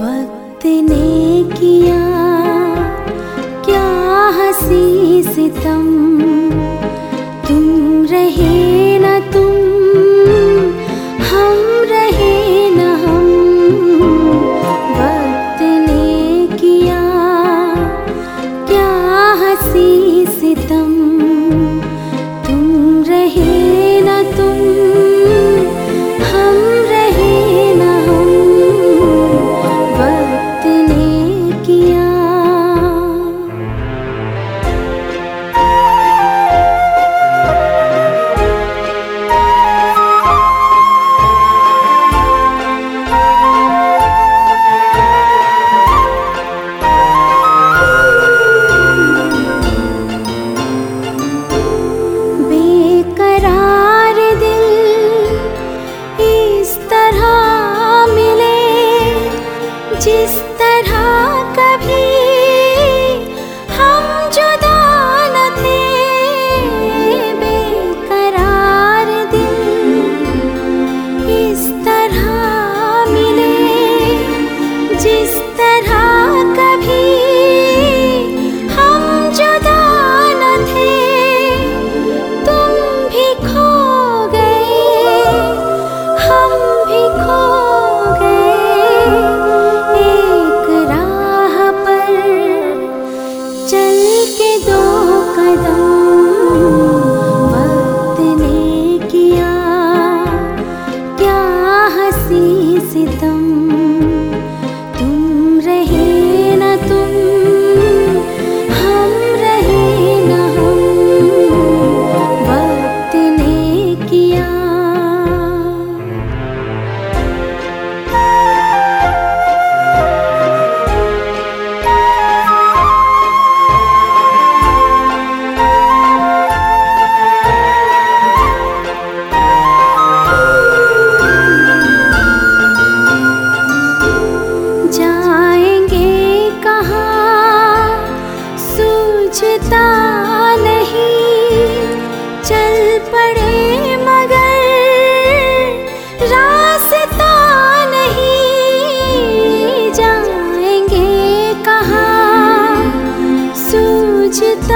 वक्त ने किया क्या हसि सितम्हि न तुे नक् ने किया क्या हसि सितम् звучит